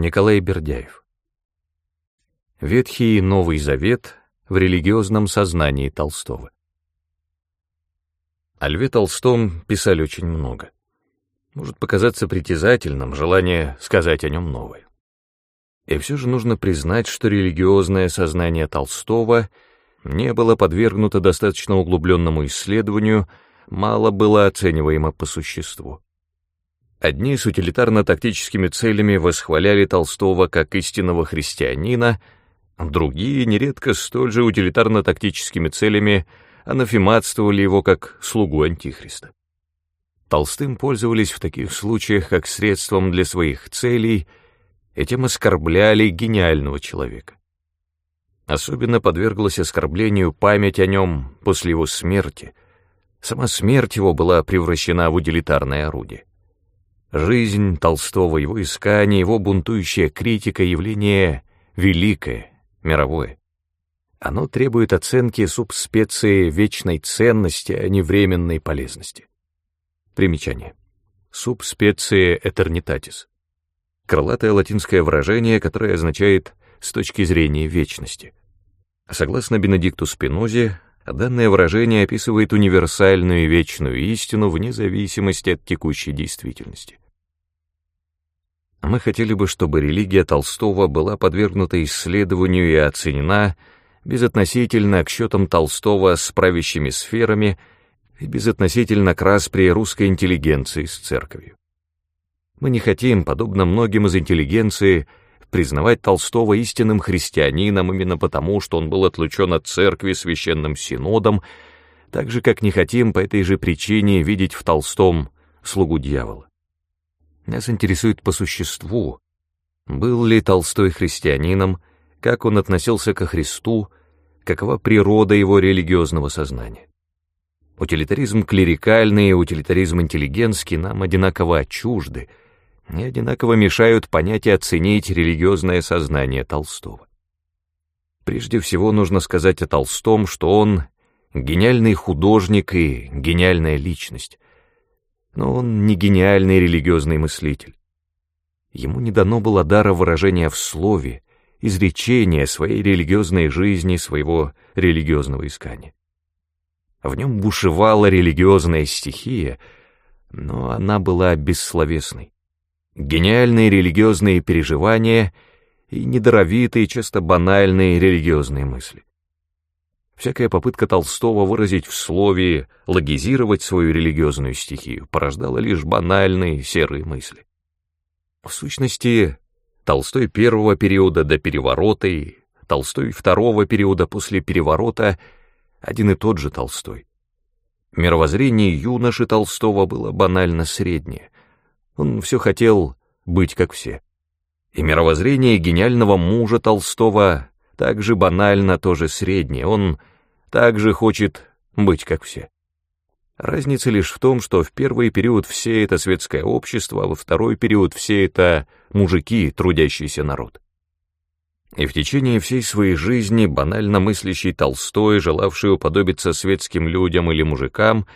Николай Бердяев. Ветхий и Новый Завет в религиозном сознании Толстого. О Льве Толстом писали очень много. Может показаться притязательным желание сказать о нем новое. И все же нужно признать, что религиозное сознание Толстого не было подвергнуто достаточно углубленному исследованию, мало было оцениваемо по существу. Одни с утилитарно-тактическими целями восхваляли Толстого как истинного христианина, другие, нередко столь же утилитарно-тактическими целями, анафематствовали его как слугу Антихриста. Толстым пользовались в таких случаях как средством для своих целей, и тем оскорбляли гениального человека. Особенно подверглась оскорблению память о нем после его смерти. Сама смерть его была превращена в утилитарное орудие. Жизнь Толстого, его искание, его бунтующая критика — явление великое, мировое. Оно требует оценки субспеции вечной ценности, а не временной полезности. Примечание. Субспеция этернитатис. Крылатое латинское выражение, которое означает «с точки зрения вечности». Согласно Бенедикту Спинозе, данное выражение описывает универсальную вечную истину вне зависимости от текущей действительности. Мы хотели бы, чтобы религия Толстого была подвергнута исследованию и оценена безотносительно к счетам Толстого с правящими сферами и безотносительно к распри русской интеллигенции с церковью. Мы не хотим, подобно многим из интеллигенции, признавать Толстого истинным христианином именно потому, что он был отлучен от церкви священным синодом, так же, как не хотим по этой же причине видеть в Толстом слугу дьявола. Нас интересует по существу, был ли Толстой христианином, как он относился ко Христу, какова природа его религиозного сознания. Утилитаризм клерикальный и утилитаризм интеллигентский нам одинаково чужды, не одинаково мешают понять и оценить религиозное сознание Толстого. Прежде всего нужно сказать о Толстом, что он гениальный художник и гениальная личность, но он не гениальный религиозный мыслитель. Ему не дано было дара выражения в слове, изречения своей религиозной жизни, своего религиозного искания. В нем бушевала религиозная стихия, но она была бессловесной. Гениальные религиозные переживания и недоровитые, часто банальные религиозные мысли. Всякая попытка Толстого выразить в слове, логизировать свою религиозную стихию порождала лишь банальные серые мысли. В сущности, Толстой первого периода до переворота и Толстой второго периода после переворота один и тот же Толстой. Мировоззрение юноши Толстого было банально среднее. Он все хотел быть как все. И мировоззрение гениального мужа Толстого также банально тоже среднее. Он также хочет быть как все. Разница лишь в том, что в первый период все это светское общество, а во второй период все это мужики, трудящийся народ. И в течение всей своей жизни банально мыслящий Толстой, желавший уподобиться светским людям или мужикам,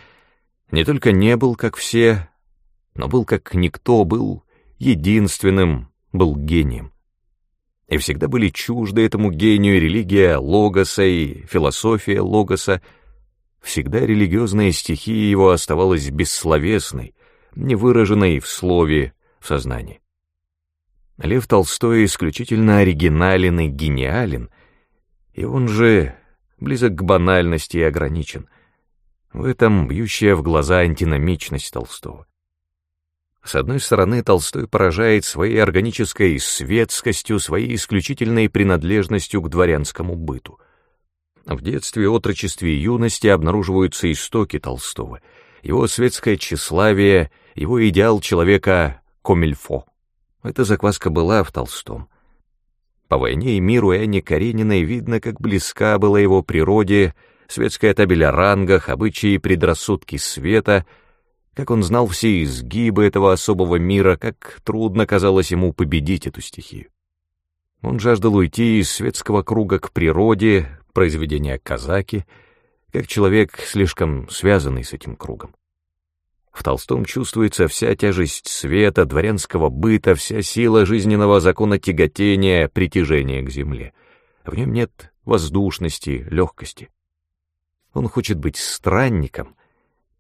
не только не был как все, но был как никто, был единственным, был гением и всегда были чужды этому гению религия Логоса и философия Логоса. Всегда религиозная стихия его оставалась бессловесной, невыраженной в слове, в сознании. Лев Толстой исключительно оригинален и гениален, и он же близок к банальности и ограничен. В этом бьющая в глаза антиномичность Толстого. С одной стороны, Толстой поражает своей органической светскостью, своей исключительной принадлежностью к дворянскому быту. В детстве, отрочестве и юности обнаруживаются истоки Толстого, его светское тщеславие, его идеал человека комильфо. Эта закваска была в Толстом. По войне и миру и Анне Карениной видно, как близка была его природе, светская табель о рангах, обычаи и предрассудки света — как он знал все изгибы этого особого мира, как трудно казалось ему победить эту стихию. Он жаждал уйти из светского круга к природе, произведения казаки, как человек, слишком связанный с этим кругом. В Толстом чувствуется вся тяжесть света, дворянского быта, вся сила жизненного закона тяготения, притяжения к земле. В нем нет воздушности, легкости. Он хочет быть странником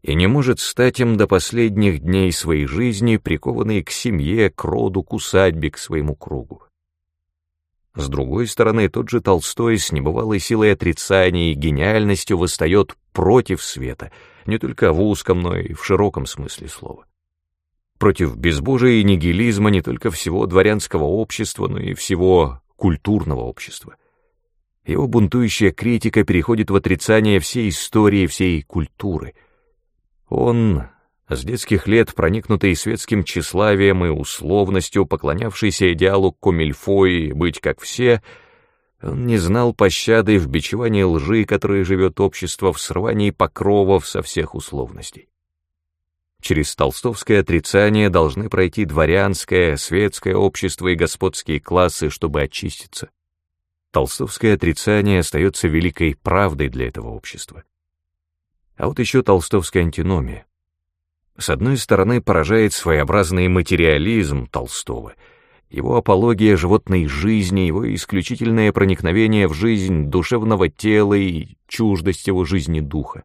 и не может стать им до последних дней своей жизни, прикованный к семье, к роду, к усадьбе, к своему кругу. С другой стороны, тот же Толстой с небывалой силой отрицания и гениальностью восстает против света, не только в узком, но и в широком смысле слова. Против безбожия и нигилизма не только всего дворянского общества, но и всего культурного общества. Его бунтующая критика переходит в отрицание всей истории, всей культуры. Он, с детских лет проникнутый светским тщеславием и условностью, поклонявшийся идеалу комильфо и быть как все, он не знал пощады в бичевании лжи, которой живет общество, в срывании покровов со всех условностей. Через толстовское отрицание должны пройти дворянское, светское общество и господские классы, чтобы очиститься. Толстовское отрицание остается великой правдой для этого общества. А вот еще толстовская антиномия. С одной стороны, поражает своеобразный материализм Толстого, его апология животной жизни, его исключительное проникновение в жизнь душевного тела и чуждость его жизни духа.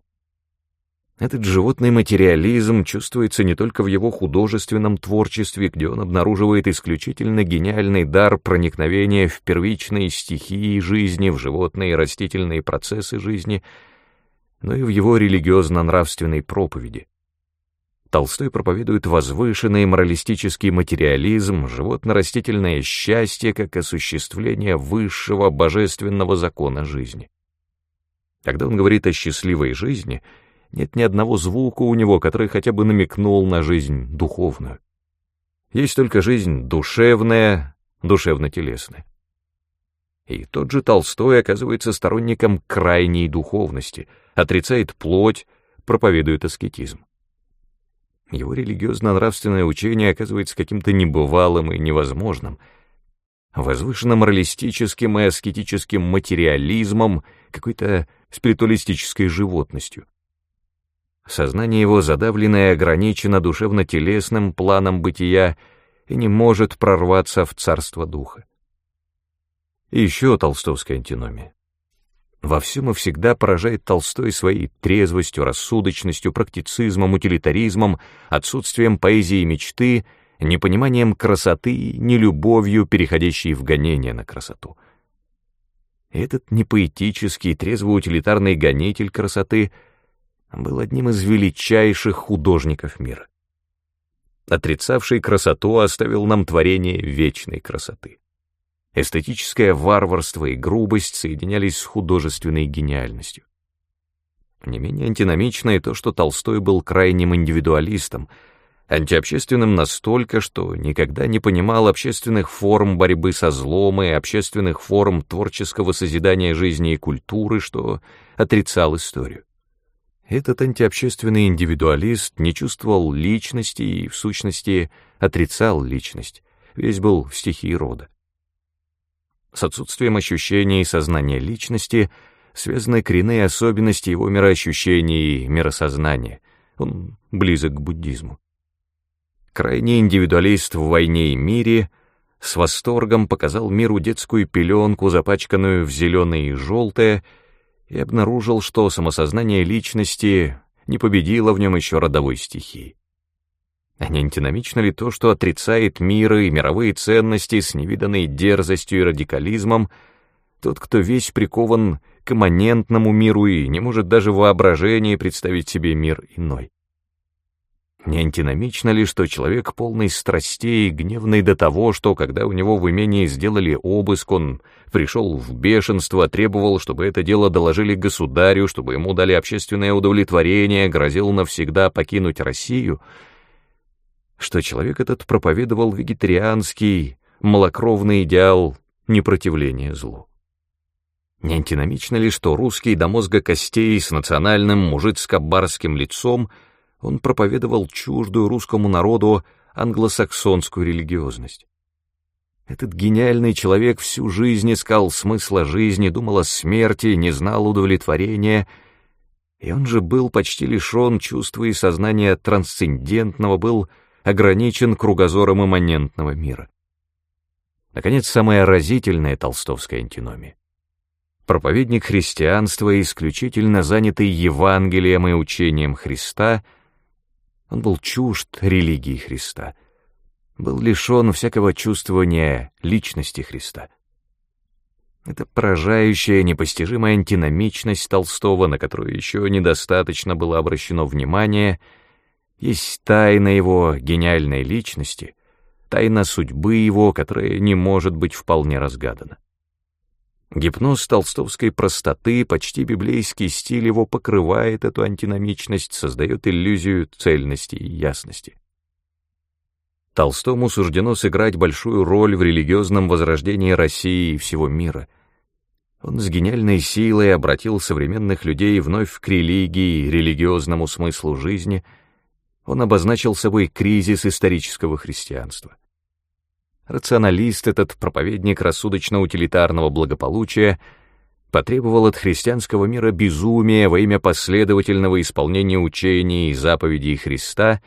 Этот животный материализм чувствуется не только в его художественном творчестве, где он обнаруживает исключительно гениальный дар проникновения в первичные стихии жизни, в животные и растительные процессы жизни, но и в его религиозно-нравственной проповеди. Толстой проповедует возвышенный моралистический материализм, животно-растительное счастье как осуществление высшего божественного закона жизни. Когда он говорит о счастливой жизни — нет ни одного звука у него, который хотя бы намекнул на жизнь духовную. Есть только жизнь душевная, душевно-телесная. И тот же Толстой оказывается сторонником крайней духовности, отрицает плоть, проповедует аскетизм. Его религиозно-нравственное учение оказывается каким-то небывалым и невозможным, возвышенно-моралистическим и аскетическим материализмом, какой-то спиритуалистической животностью. Сознание его задавлено и ограничено душевно-телесным планом бытия и не может прорваться в царство духа. И еще толстовская антиномия. Во всем и всегда поражает Толстой своей трезвостью, рассудочностью, практицизмом, утилитаризмом, отсутствием поэзии и мечты, непониманием красоты нелюбовью, переходящей в гонение на красоту. Этот непоэтический, трезво-утилитарный гонитель красоты — был одним из величайших художников мира. Отрицавший красоту оставил нам творение вечной красоты. Эстетическое варварство и грубость соединялись с художественной гениальностью. Не менее антиномично и то, что Толстой был крайним индивидуалистом, антиобщественным настолько, что никогда не понимал общественных форм борьбы со злом и общественных форм творческого созидания жизни и культуры, что отрицал историю. Этот антиобщественный индивидуалист не чувствовал личности и, в сущности, отрицал личность, весь был в стихии рода. С отсутствием ощущения и сознания личности связаны коренные особенности его мироощущения и миросознания. Он близок к буддизму. Крайний индивидуалист в «Войне и мире» с восторгом показал миру детскую пеленку, запачканную в зеленое и желтое, и обнаружил, что самосознание личности не победило в нем еще родовой стихии. А не антиномично ли то, что отрицает миры и мировые ценности с невиданной дерзостью и радикализмом, тот, кто весь прикован к имманентному миру и не может даже воображение представить себе мир иной? Не антиномично ли, что человек полный страстей, гневный до того, что, когда у него в имении сделали обыск, он пришел в бешенство, требовал, чтобы это дело доложили государю, чтобы ему дали общественное удовлетворение, грозил навсегда покинуть Россию, что человек этот проповедовал вегетарианский, малокровный идеал непротивления злу. Не антиномично ли, что русский до мозга костей с национальным мужицко-барским лицом — он проповедовал чуждую русскому народу англосаксонскую религиозность. Этот гениальный человек всю жизнь искал смысла жизни, думал о смерти, не знал удовлетворения, И он же был почти лишен чувства и сознания трансцендентного, был ограничен кругозором имманентного мира. Наконец, самая разительная толстовская антиномия. Проповедник христианства, исключительно занятый Евангелием и учением Христа, он был чужд религии Христа, был лишен всякого чувствования личности Христа. Это поражающая, непостижимая антиномичность Толстого, на которую еще недостаточно было обращено внимание, есть тайна его гениальной личности, тайна судьбы его, которая не может быть вполне разгадана. Гипноз толстовской простоты, почти библейский стиль его покрывает эту антиномичность, создает иллюзию цельности и ясности. Толстому суждено сыграть большую роль в религиозном возрождении России и всего мира — он с гениальной силой обратил современных людей вновь к религии, религиозному смыслу жизни. Он обозначил собой кризис исторического христианства. Рационалист, этот проповедник рассудочно-утилитарного благополучия, потребовал от христианского мира безумия во имя последовательного исполнения учений и заповедей Христа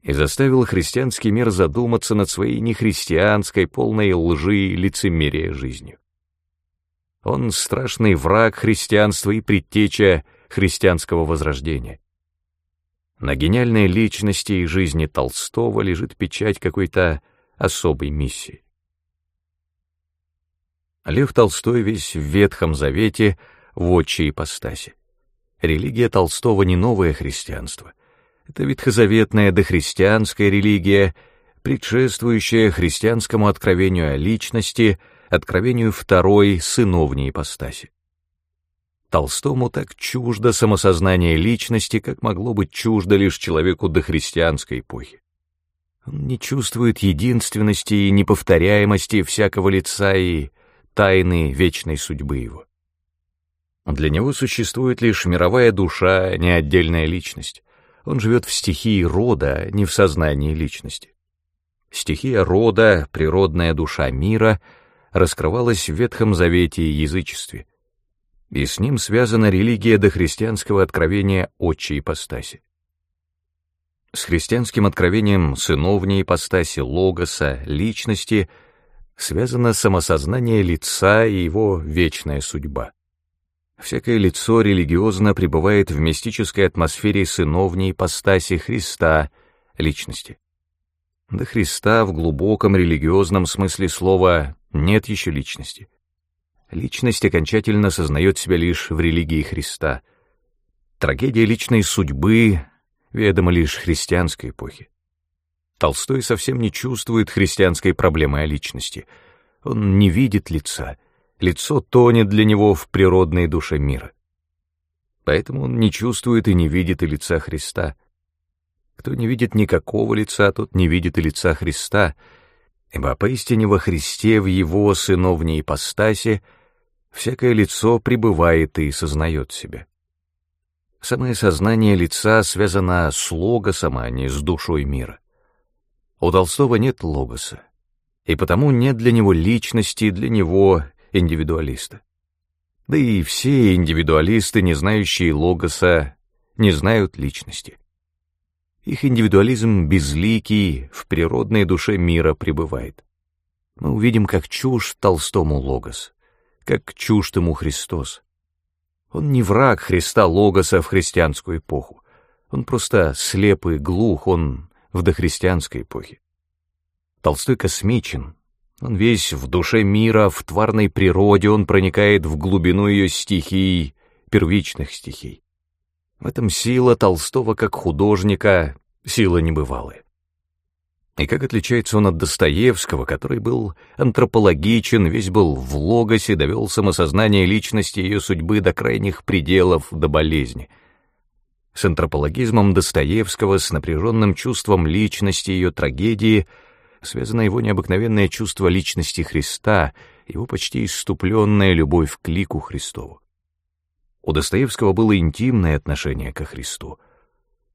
и заставил христианский мир задуматься над своей нехристианской, полной лжи и лицемерия жизнью. Он страшный враг христианства и предтеча христианского возрождения. На гениальной личности и жизни Толстого лежит печать какой-то особой миссии. Лев Толстой весь в Ветхом Завете, в отчей ипостаси. Религия Толстого не новое христианство. Это ветхозаветная дохристианская религия, предшествующая христианскому откровению о личности — откровению второй сыновней ипостаси. Толстому так чуждо самосознание личности, как могло быть чуждо лишь человеку дохристианской эпохи. Он не чувствует единственности и неповторяемости всякого лица и тайны вечной судьбы его. Для него существует лишь мировая душа, а не отдельная личность. Он живет в стихии рода, а не в сознании личности. Стихия рода, природная душа мира — раскрывалось в Ветхом Завете и язычестве, и с ним связана религия дохристианского откровения отчей ипостаси. С христианским откровением сыновней ипостаси, логоса, личности связано самосознание лица и его вечная судьба. Всякое лицо религиозно пребывает в мистической атмосфере сыновней ипостаси Христа, личности. До Христа в глубоком религиозном смысле слова нет еще личности. Личность окончательно сознает себя лишь в религии Христа. Трагедия личной судьбы ведома лишь христианской эпохи. Толстой совсем не чувствует христианской проблемы о личности. Он не видит лица. Лицо тонет для него в природной душе мира. Поэтому он не чувствует и не видит и лица Христа — кто не видит никакого лица, тот не видит и лица Христа, ибо поистине во Христе, в Его сыновней ипостаси, всякое лицо пребывает и сознает себя. Самое сознание лица связано с логосом, а не с душой мира. У Толстого нет логоса, и потому нет для него личности, для него индивидуалиста. Да и все индивидуалисты, не знающие логоса, не знают личности. Их индивидуализм безликий, в природной душе мира пребывает. Мы увидим, как чушь Толстому Логос, как чушь ему Христос. Он не враг Христа Логоса в христианскую эпоху. Он просто слепый, глух, он в дохристианской эпохе. Толстой космичен, он весь в душе мира, в тварной природе, он проникает в глубину ее стихий, первичных стихий. В этом сила Толстого как художника, сила небывалая. И как отличается он от Достоевского, который был антропологичен, весь был в логосе, довел самосознание личности и ее судьбы до крайних пределов, до болезни. С антропологизмом Достоевского, с напряженным чувством личности ее трагедии, связано его необыкновенное чувство личности Христа, его почти иступленная любовь к лику Христову. У Достоевского было интимное отношение ко Христу.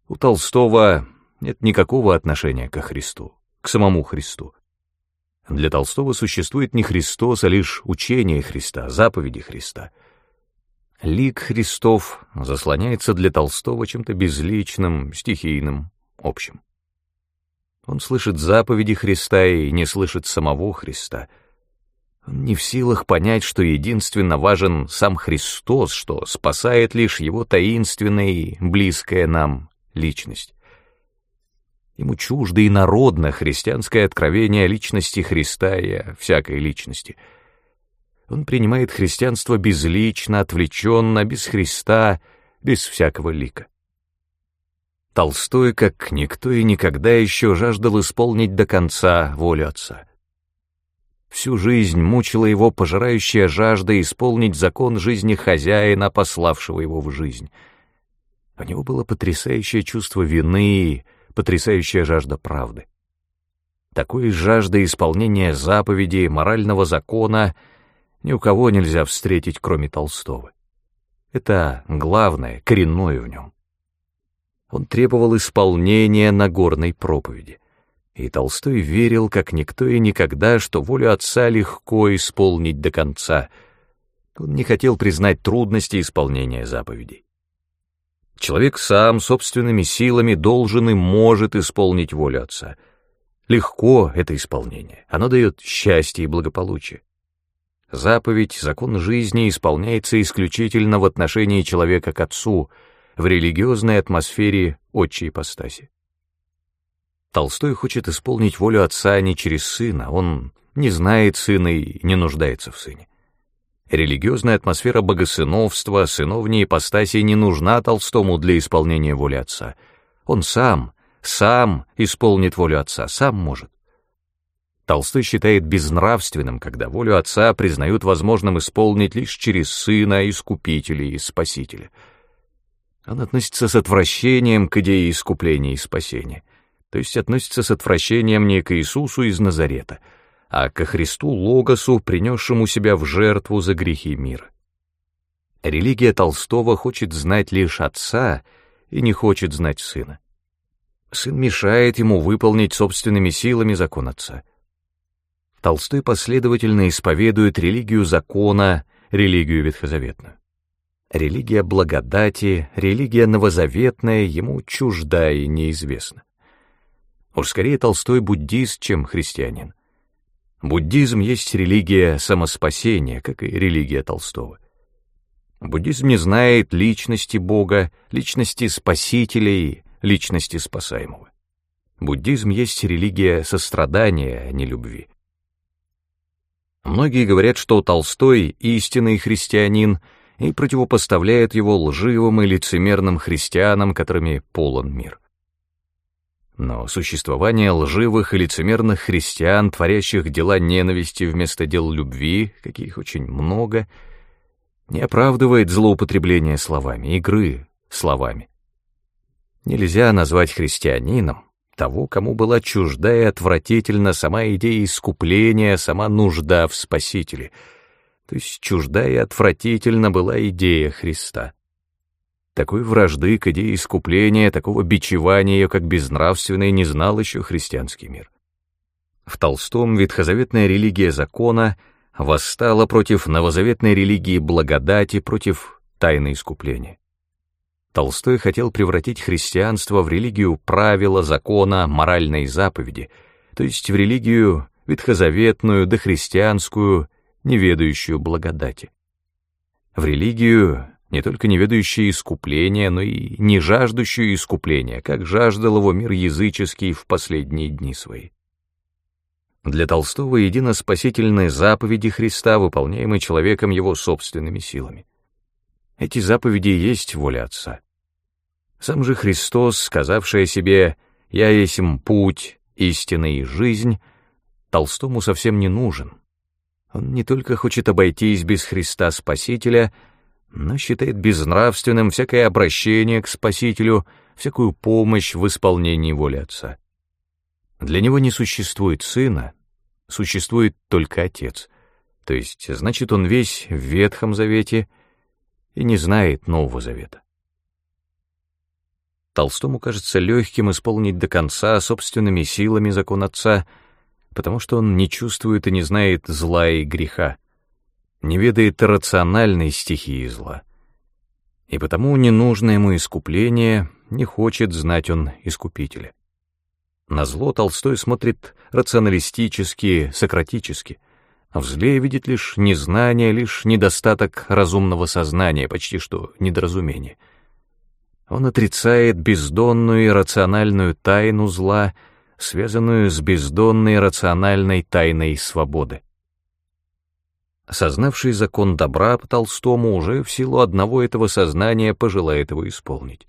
У Толстого нет никакого отношения ко Христу, к самому Христу. Для Толстого существует не Христос, а лишь учение Христа, заповеди Христа. Лик Христов заслоняется для Толстого чем-то безличным, стихийным, общим. Он слышит заповеди Христа и не слышит самого Христа. Он не в силах понять, что единственно важен сам Христос, что спасает лишь его таинственная и близкая нам личность. Ему чуждо и народно христианское откровение о личности Христа и о всякой личности — он принимает христианство безлично, отвлеченно, без Христа, без всякого лика. Толстой, как никто и никогда еще, жаждал исполнить до конца волю отца. Всю жизнь мучила его пожирающая жажда исполнить закон жизни хозяина, пославшего его в жизнь. У него было потрясающее чувство вины, потрясающая жажда правды. Такой жажда исполнения заповедей, морального закона — ни у кого нельзя встретить, кроме Толстого. Это главное, коренное в нем. Он требовал исполнения Нагорной проповеди. И Толстой верил, как никто и никогда, что волю отца легко исполнить до конца. Он не хотел признать трудности исполнения заповедей. Человек сам собственными силами должен и может исполнить волю отца. Легко это исполнение, оно дает счастье и благополучие. Заповедь, закон жизни исполняется исключительно в отношении человека к отцу, в религиозной атмосфере отчей ипостаси. Толстой хочет исполнить волю отца не через сына, он не знает сына и не нуждается в сыне. Религиозная атмосфера богосыновства, сыновней ипостаси не нужна Толстому для исполнения воли отца. Он сам, сам исполнит волю отца, сам может. Толстой считает безнравственным, когда волю отца признают возможным исполнить лишь через сына, искупителя и спасителя. Он относится с отвращением к идее искупления и спасения, то есть относится с отвращением не к Иисусу из Назарета, а ко Христу Логосу, принесшему себя в жертву за грехи мира. Религия Толстого хочет знать лишь отца и не хочет знать сына. Сын мешает ему выполнить собственными силами закон отца. Толстой последовательно исповедует религию закона, религию ветхозаветную. Религия благодати, религия новозаветная ему чужда и неизвестна. Уж скорее Толстой буддист, чем христианин. Буддизм есть религия самоспасения, как и религия Толстого. Буддизм не знает личности Бога, личности Спасителя и личности спасаемого. Буддизм есть религия сострадания, а не любви. Многие говорят, что Толстой — истинный христианин, и противопоставляют его лживым и лицемерным христианам, которыми полон мир. Но существование лживых и лицемерных христиан, творящих дела ненависти вместо дел любви, каких очень много, не оправдывает злоупотребление словами, игры словами. Нельзя назвать христианином того, кому была чужда и отвратительна сама идея искупления, сама нужда в Спасителе. То есть чужда и отвратительна была идея Христа. Такой вражды к идее искупления, такого бичевания как безнравственной не знал еще христианский мир. В Толстом ветхозаветная религия закона восстала против новозаветной религии благодати, против тайны искупления. Толстой хотел превратить христианство в религию правила, закона, моральной заповеди, то есть в религию ветхозаветную, дохристианскую, неведающую благодати. В религию, не только не ведающую искупления, но и не жаждущую искупления, как жаждал его мир языческий в последние дни свои. Для Толстого едино спасительные заповеди Христа, выполняемые человеком его собственными силами. Эти заповеди есть воля Отца. Сам же Христос, сказавший о себе «Я есть путь, истина и жизнь», Толстому совсем не нужен. Он не только хочет обойтись без Христа Спасителя, но считает безнравственным всякое обращение к Спасителю, всякую помощь в исполнении воли Отца. Для него не существует Сына, существует только Отец, то есть, значит, он весь в Ветхом Завете — и не знает Нового Завета. Толстому кажется легким исполнить до конца собственными силами закон Отца, потому что он не чувствует и не знает зла и греха, не ведает рациональной стихии зла, И потому не нужно ему искупление, не хочет знать он искупителя. На зло Толстой смотрит рационалистически, сократически, а в зле видит лишь незнание, лишь недостаток разумного сознания, почти что недоразумение. Он отрицает бездонную и рациональную тайну зла, связанную с бездонной рациональной тайной свободы. Сознавший закон добра Толстому уже в силу одного этого сознания пожелает его исполнить.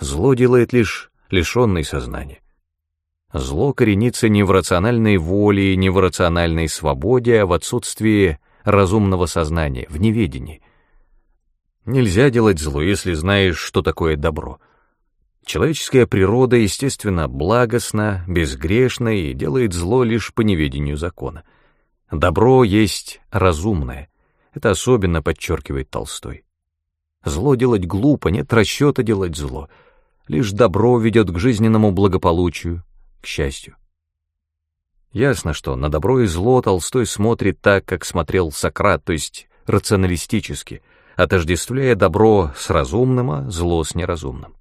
Зло делает лишь лишенный сознания. Зло коренится не в рациональной воле, не в рациональной свободе, а в отсутствии разумного сознания, в неведении. Нельзя делать зло, если знаешь, что такое добро. Человеческая природа, естественно, благостна, безгрешна и делает зло лишь по неведению закона. Добро есть разумное. Это особенно подчеркивает Толстой. Зло делать глупо, нет расчета делать зло. Лишь добро ведет к жизненному благополучию, к счастью. Ясно, что на добро и зло Толстой смотрит так, как смотрел Сократ, то есть рационалистически, отождествляя добро с разумным, а зло с неразумным.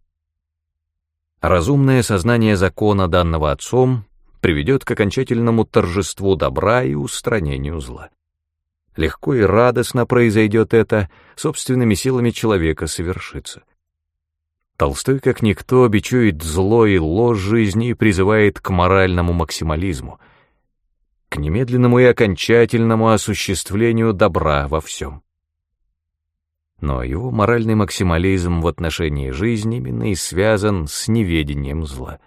Разумное сознание закона, данного отцом, приведет к окончательному торжеству добра и устранению зла. Легко и радостно произойдет это, собственными силами человека совершится. Толстой, как никто, бичует зло и ложь жизни и призывает к моральному максимализму, к немедленному и окончательному осуществлению добра во всем. Но его моральный максимализм в отношении жизни именно и связан с неведением зла.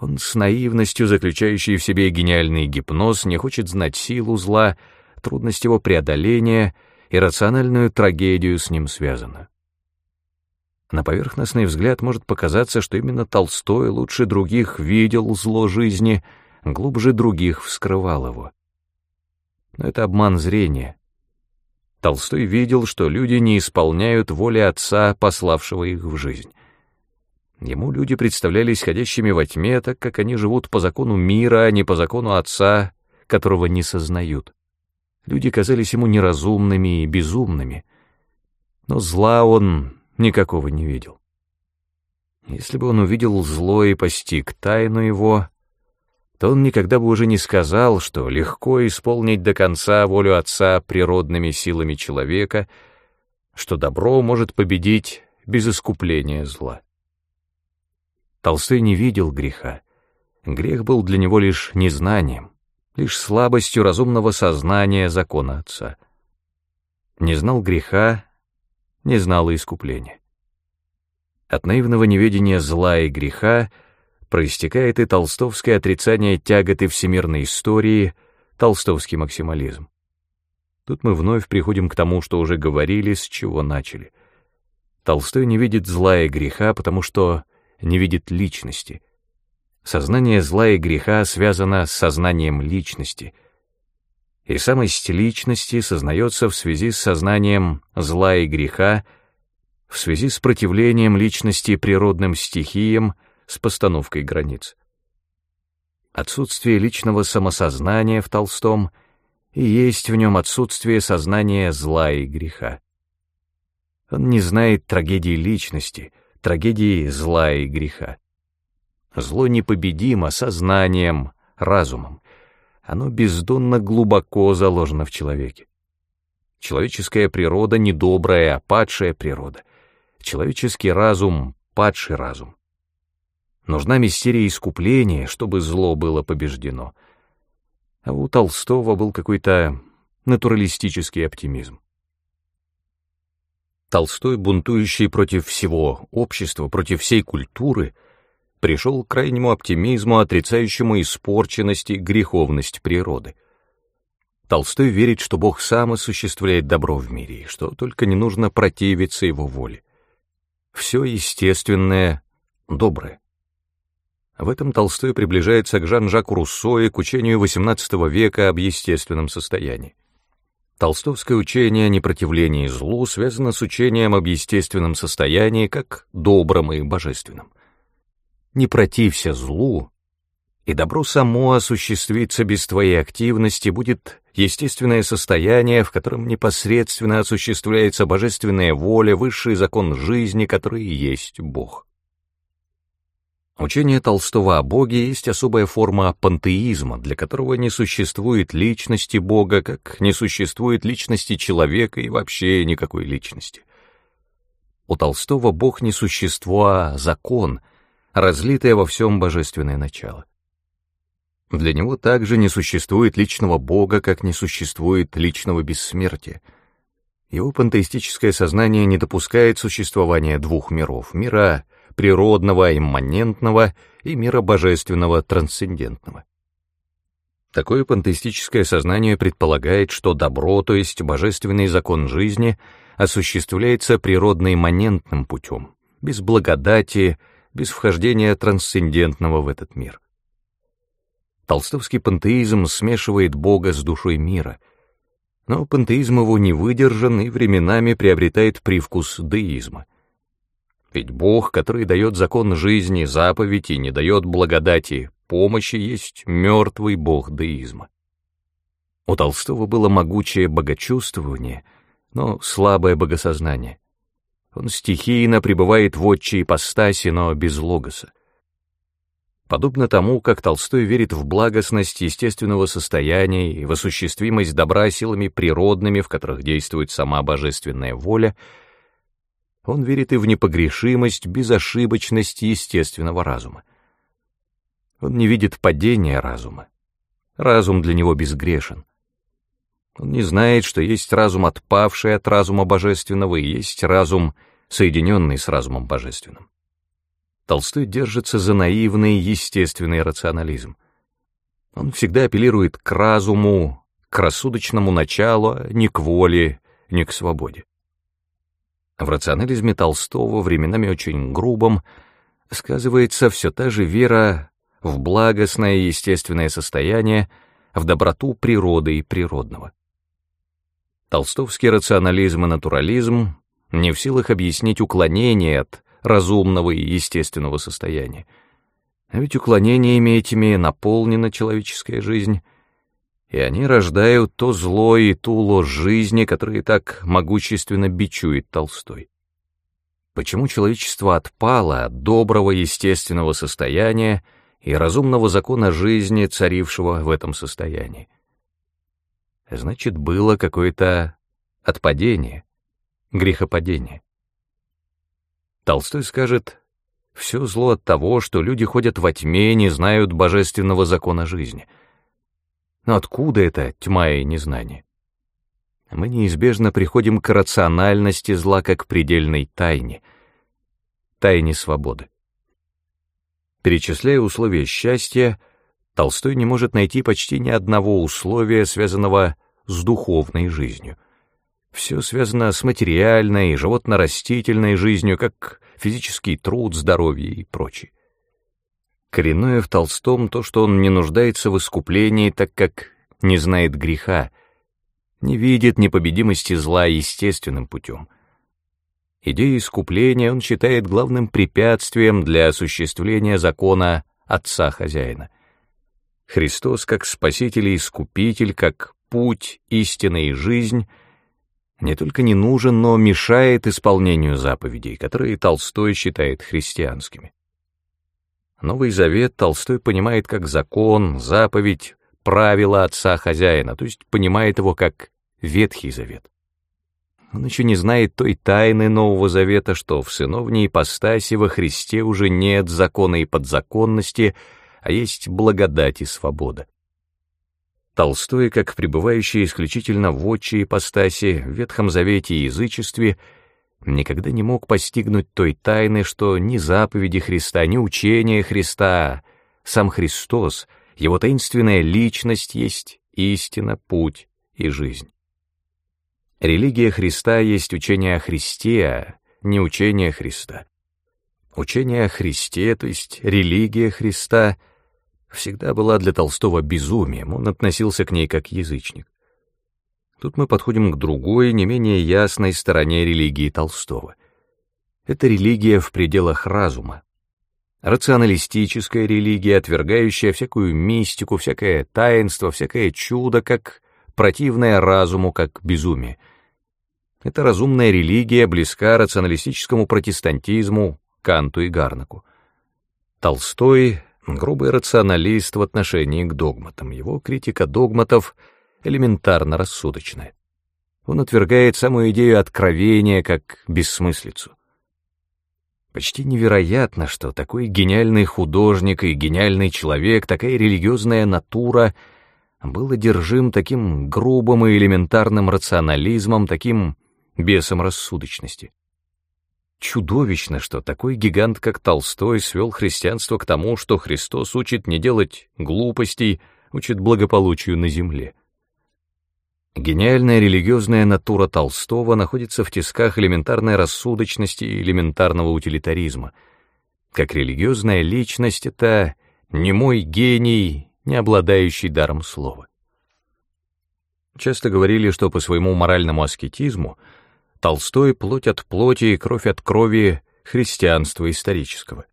Он с наивностью, заключающей в себе гениальный гипноз, не хочет знать силу зла, трудность его преодоления и рациональную трагедию с ним связанную. На поверхностный взгляд может показаться, что именно Толстой лучше других видел зло жизни, глубже других вскрывал его. Но это обман зрения. Толстой видел, что люди не исполняют воли отца, пославшего их в жизнь. Ему люди представлялись ходящими во тьме, так как они живут по закону мира, а не по закону отца, которого не сознают. Люди казались ему неразумными и безумными. Но зла он никакого не видел. Если бы он увидел зло и постиг тайну его, то он никогда бы уже не сказал, что легко исполнить до конца волю Отца природными силами человека, что добро может победить без искупления зла. Толстой не видел греха. Грех был для него лишь незнанием, лишь слабостью разумного сознания закона Отца. Не знал греха, не знала искупления. От наивного неведения зла и греха проистекает и толстовское отрицание тяготы всемирной истории, толстовский максимализм. Тут мы вновь приходим к тому, что уже говорили, с чего начали. Толстой не видит зла и греха, потому что не видит личности. Сознание зла и греха связано с сознанием личности — и самость личности сознается в связи с сознанием зла и греха, в связи с противлением личности природным стихиям, с постановкой границ. Отсутствие личного самосознания в Толстом и есть в нем отсутствие сознания зла и греха. Он не знает трагедии личности, трагедии зла и греха. Зло непобедимо сознанием, разумом оно бездонно глубоко заложено в человеке. Человеческая природа — недобрая, а падшая природа. Человеческий разум — падший разум. Нужна мистерия искупления, чтобы зло было побеждено. А у Толстого был какой-то натуралистический оптимизм. Толстой, бунтующий против всего общества, против всей культуры — пришел к крайнему оптимизму, отрицающему испорченность и греховность природы. Толстой верит, что Бог сам осуществляет добро в мире, и что только не нужно противиться его воле. Все естественное — доброе. В этом Толстой приближается к Жан-Жаку Руссо и к учению XVIII века об естественном состоянии. Толстовское учение о непротивлении злу связано с учением об естественном состоянии как добром и божественном не протився злу, и добро само осуществится без твоей активности, будет естественное состояние, в котором непосредственно осуществляется божественная воля, высший закон жизни, который есть Бог. Учение Толстого о Боге есть особая форма пантеизма, для которого не существует личности Бога, как не существует личности человека и вообще никакой личности. У Толстого Бог не существо, а закон, разлитое во всем божественное начало. Для него также не существует личного Бога, как не существует личного бессмертия. Его пантеистическое сознание не допускает существования двух миров — мира природного, имманентного и мира божественного, трансцендентного. Такое пантеистическое сознание предполагает, что добро, то есть божественный закон жизни, осуществляется природно-имманентным путем, без благодати, без вхождения трансцендентного в этот мир. Толстовский пантеизм смешивает Бога с душой мира, но пантеизм его не выдержан и временами приобретает привкус деизма. Ведь Бог, который дает закон жизни, заповедь не дает благодати, помощи, есть мертвый Бог деизма. У Толстого было могучее богочувствование, но слабое богосознание. Он стихийно пребывает в отчей ипостаси, но без логоса. Подобно тому, как Толстой верит в благостность естественного состояния и в осуществимость добра силами природными, в которых действует сама божественная воля, он верит и в непогрешимость, безошибочность естественного разума. Он не видит падения разума. Разум для него безгрешен. Он не знает, что есть разум, отпавший от разума божественного, и есть разум, соединенный с разумом божественным. Толстой держится за наивный естественный рационализм. Он всегда апеллирует к разуму, к рассудочному началу, не к воле, не к свободе. В рационализме Толстого, временами очень грубом, сказывается все та же вера в благостное естественное состояние, в доброту природы и природного. Толстовский рационализм и натурализм не в силах объяснить уклонение от разумного и естественного состояния. А ведь уклонениями этими наполнена человеческая жизнь, и они рождают то зло и ту ложь жизни, которые так могущественно бичует Толстой. Почему человечество отпало от доброго естественного состояния и разумного закона жизни, царившего в этом состоянии? Значит, было какое-то отпадение, грехопадение. Толстой скажет, все зло от того, что люди ходят во тьме и не знают божественного закона жизни. Но откуда это тьма и незнание? Мы неизбежно приходим к рациональности зла как предельной тайне, тайне свободы. Перечисляя условия счастья, Толстой не может найти почти ни одного условия, связанного с духовной жизнью — все связано с материальной, животно-растительной жизнью, как физический труд, здоровье и прочее. Коренное в Толстом то, что он не нуждается в искуплении, так как не знает греха, не видит непобедимости зла естественным путем. Идею искупления он считает главным препятствием для осуществления закона Отца-Хозяина. Христос как Спаситель и Искупитель, как путь, истина и жизнь — не только не нужен, но мешает исполнению заповедей, которые Толстой считает христианскими. Новый Завет Толстой понимает как закон, заповедь, правила отца-хозяина, то есть понимает его как Ветхий Завет. Он еще не знает той тайны Нового Завета, что в сыновней ипостаси во Христе уже нет закона и подзаконности, а есть благодать и свобода. Толстой, как пребывающий исключительно в отчей ипостаси, в Ветхом Завете и язычестве, никогда не мог постигнуть той тайны, что ни заповеди Христа, ни учения Христа, сам Христос, его таинственная личность есть истина, путь и жизнь. Религия Христа есть учение о Христе, а не учение Христа. Учение о Христе, то есть религия Христа — всегда была для Толстого безумием, он относился к ней как язычник. Тут мы подходим к другой, не менее ясной стороне религии Толстого. Это религия в пределах разума. рационалистическая религия, отвергающая всякую мистику, всякое таинство, всякое чудо, как противное разуму, как безумие. Эта разумная религия близка рационалистическому протестантизму, Канту и Гарнаку. Толстой — грубый рационалист в отношении к догматам. Его критика догматов элементарно рассудочная. Он отвергает самую идею откровения как бессмыслицу. Почти невероятно, что такой гениальный художник и гениальный человек, такая религиозная натура был одержим таким грубым и элементарным рационализмом, таким бесом рассудочности. Чудовищно, что такой гигант, как Толстой, свел христианство к тому, что Христос учит не делать глупостей, учит благополучию на земле. Гениальная религиозная натура Толстого находится в тисках элементарной рассудочности и элементарного утилитаризма. Как религиозная личность — это не мой гений, не обладающий даром слова. Часто говорили, что по своему моральному аскетизму Толстой — плоть от плоти и кровь от крови христианства исторического.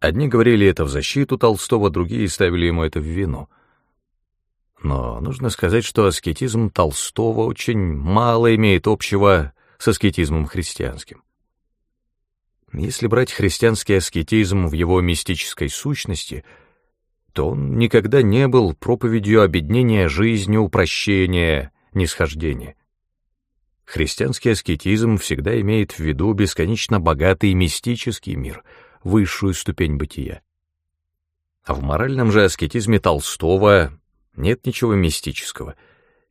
Одни говорили это в защиту Толстого, другие ставили ему это в вину — но нужно сказать, что аскетизм Толстого очень мало имеет общего с аскетизмом христианским. Если брать христианский аскетизм в его мистической сущности, то он никогда не был проповедью обеднения жизни, упрощения, нисхождения. Христианский аскетизм всегда имеет в виду бесконечно богатый мистический мир, высшую ступень бытия. А в моральном же аскетизме Толстого нет ничего мистического,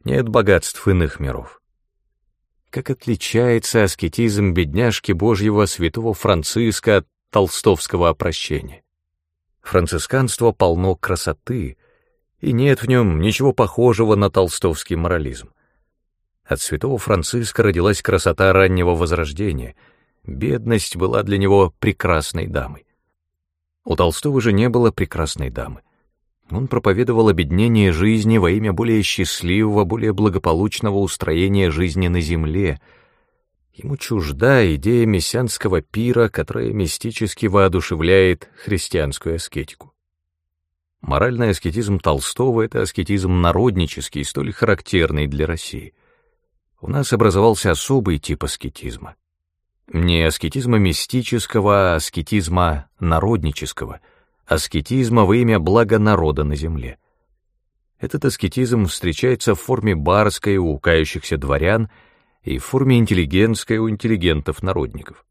нет богатств иных миров. Как отличается аскетизм бедняжки Божьего святого Франциска от толстовского опрощения? Францисканство полно красоты, и нет в нем ничего похожего на толстовский морализм. От святого Франциска родилась красота раннего возрождения, бедность была для него прекрасной дамой. У Толстого же не было прекрасной дамы. Он проповедовал обеднение жизни во имя более счастливого, более благополучного устроения жизни на земле. Ему чужда идея мессианского пира, которая мистически воодушевляет христианскую аскетику. Моральный аскетизм Толстого — это аскетизм народнический, столь характерный для России. У нас образовался особый тип аскетизма. Не аскетизма мистического, а аскетизма народнического — аскетизма во имя блага народа на земле. Этот аскетизм встречается в форме барской у кающихся дворян и в форме интеллигентской у интеллигентов-народников.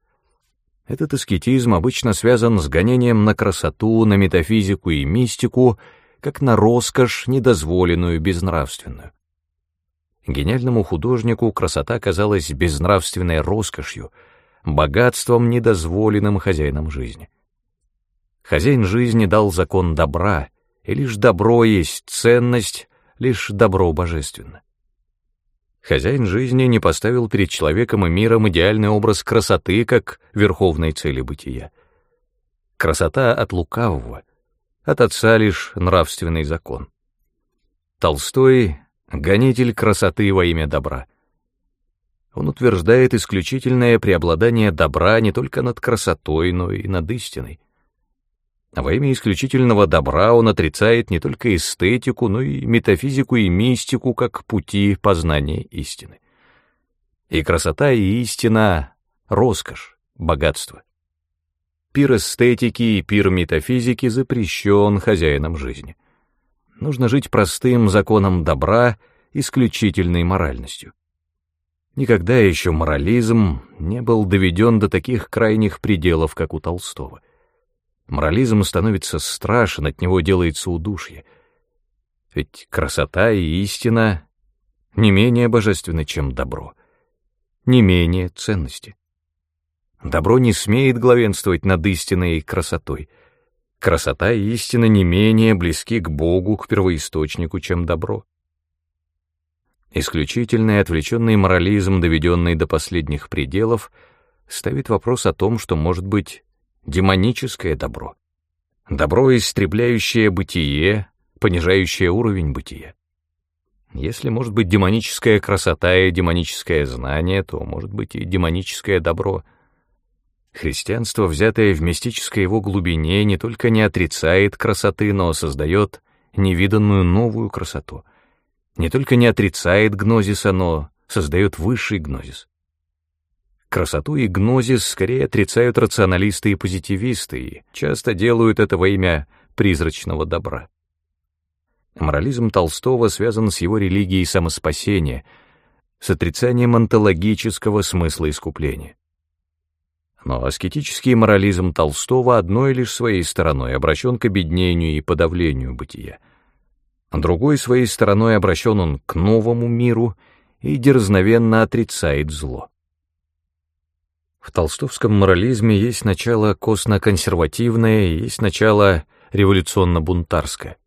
Этот аскетизм обычно связан с гонением на красоту, на метафизику и мистику, как на роскошь, недозволенную, безнравственную. Гениальному художнику красота казалась безнравственной роскошью, богатством, недозволенным хозяином жизни. Хозяин жизни дал закон добра, и лишь добро есть ценность, лишь добро божественно. Хозяин жизни не поставил перед человеком и миром идеальный образ красоты как верховной цели бытия. Красота от лукавого, от отца лишь нравственный закон. Толстой — гонитель красоты во имя добра. Он утверждает исключительное преобладание добра не только над красотой, но и над истиной. А во имя исключительного добра он отрицает не только эстетику, но и метафизику и мистику как пути познания истины. И красота, и истина — роскошь, богатство. Пир эстетики и пир метафизики запрещен хозяином жизни. Нужно жить простым законом добра, исключительной моральностью. Никогда еще морализм не был доведен до таких крайних пределов, как у Толстого — Морализм становится страшен, от него делается удушье. Ведь красота и истина не менее божественны, чем добро, не менее ценности. Добро не смеет главенствовать над истиной и красотой. Красота и истина не менее близки к Богу, к первоисточнику, чем добро. Исключительный отвлеченный морализм, доведенный до последних пределов, ставит вопрос о том, что может быть демоническое добро. Добро, истребляющее бытие, понижающее уровень бытия. Если может быть демоническая красота и демоническое знание, то может быть и демоническое добро. Христианство, взятое в мистической его глубине, не только не отрицает красоты, но создает невиданную новую красоту. Не только не отрицает гнозиса, но создает высший гнозис. Красоту и гнозис скорее отрицают рационалисты и позитивисты, и часто делают это во имя призрачного добра. Морализм Толстого связан с его религией самоспасения, с отрицанием онтологического смысла искупления. Но аскетический морализм Толстого одной лишь своей стороной обращен к обеднению и подавлению бытия. Другой своей стороной обращен он к новому миру и дерзновенно отрицает зло. В толстовском морализме есть начало косно-консервативное, есть начало революционно-бунтарское.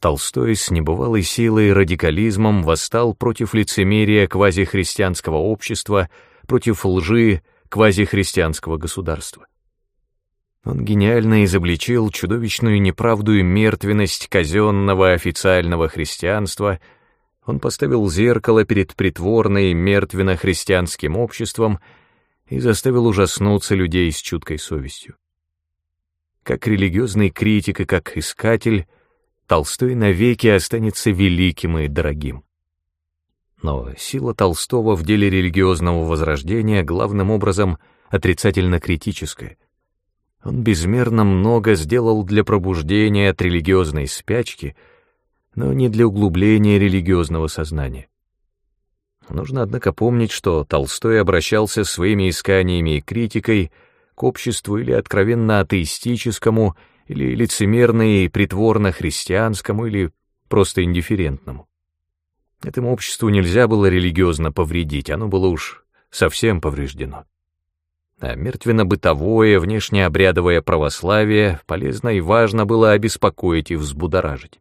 Толстой с небывалой силой и радикализмом восстал против лицемерия квазихристианского общества, против лжи квазихристианского государства. Он гениально изобличил чудовищную неправду и мертвенность казенного официального христианства, он поставил зеркало перед притворной мертвенно-христианским обществом и заставил ужаснуться людей с чуткой совестью. Как религиозный критик и как искатель, Толстой навеки останется великим и дорогим. Но сила Толстого в деле религиозного возрождения главным образом отрицательно-критическая. Он безмерно много сделал для пробуждения от религиозной спячки, но не для углубления религиозного сознания. Нужно, однако, помнить, что Толстой обращался своими исканиями и критикой к обществу или откровенно атеистическому, или лицемерно и притворно христианскому, или просто индифферентному. Этому обществу нельзя было религиозно повредить, оно было уж совсем повреждено. А мертвенно-бытовое, внешне-обрядовое православие полезно и важно было обеспокоить и взбудоражить.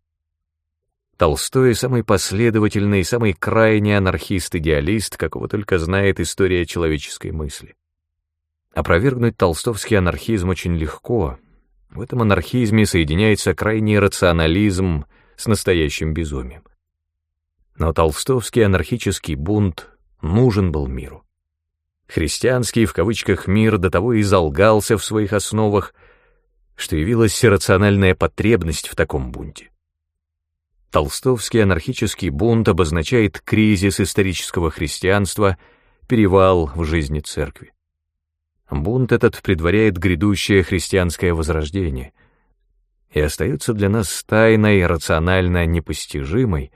Толстой — самый последовательный, самый крайний анархист-идеалист, какого только знает история человеческой мысли. Опровергнуть толстовский анархизм очень легко. В этом анархизме соединяется крайний рационализм с настоящим безумием. Но толстовский анархический бунт нужен был миру. Христианский, в кавычках, мир до того и залгался в своих основах, что явилась рациональная потребность в таком бунте. Толстовский анархический бунт обозначает кризис исторического христианства, перевал в жизни церкви. Бунт этот предваряет грядущее христианское возрождение и остается для нас тайной, рационально непостижимой,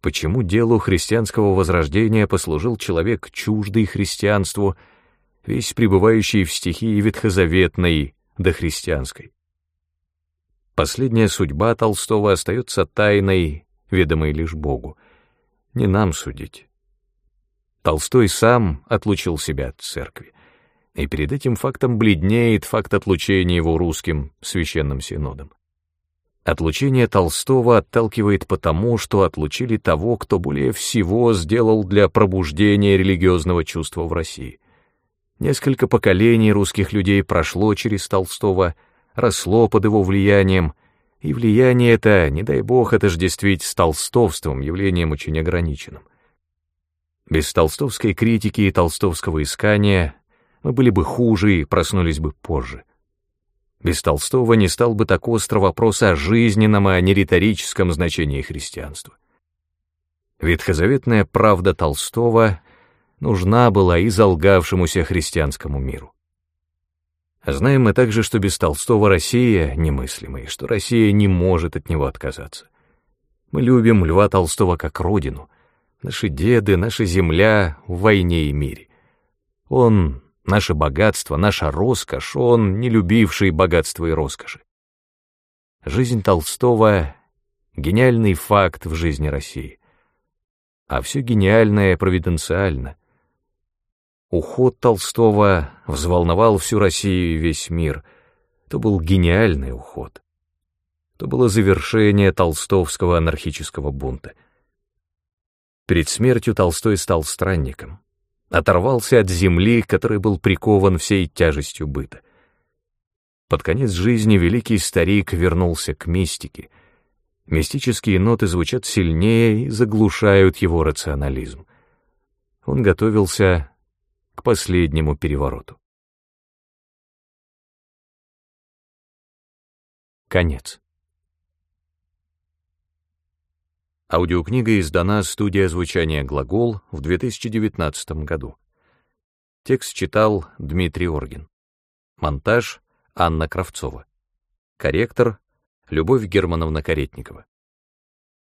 почему делу христианского возрождения послужил человек чуждый христианству, весь пребывающий в стихии ветхозаветной, дохристианской. Последняя судьба Толстого остается тайной, ведомой лишь Богу. Не нам судить. Толстой сам отлучил себя от церкви, и перед этим фактом бледнеет факт отлучения его русским священным синодом. Отлучение Толстого отталкивает потому, что отлучили того, кто более всего сделал для пробуждения религиозного чувства в России. Несколько поколений русских людей прошло через Толстого, росло под его влиянием, и влияние это, не дай бог, отождествить с толстовством, явлением очень ограниченным. Без толстовской критики и толстовского искания мы были бы хуже и проснулись бы позже. Без Толстого не стал бы так остро вопрос о жизненном, а не риторическом значении христианства. Ветхозаветная правда Толстого нужна была и залгавшемуся христианскому миру. Знаем мы также, что без Толстого Россия немыслима, и что Россия не может от него отказаться. Мы любим Льва Толстого как родину, наши деды, наша земля в войне и мире. Он Наше богатство, наша роскошь, он, не любивший богатства и роскоши. Жизнь Толстого — гениальный факт в жизни России. А все гениальное провиденциально. Уход Толстого взволновал всю Россию и весь мир. То был гениальный уход. То было завершение толстовского анархического бунта. Перед смертью Толстой стал странником оторвался от земли, который был прикован всей тяжестью быта. Под конец жизни великий старик вернулся к мистике. Мистические ноты звучат сильнее и заглушают его рационализм. Он готовился к последнему перевороту. Конец. Аудиокнига издана студия звучания «Глагол» в 2019 году. Текст читал Дмитрий Оргин. Монтаж — Анна Кравцова. Корректор — Любовь Германовна Каретникова.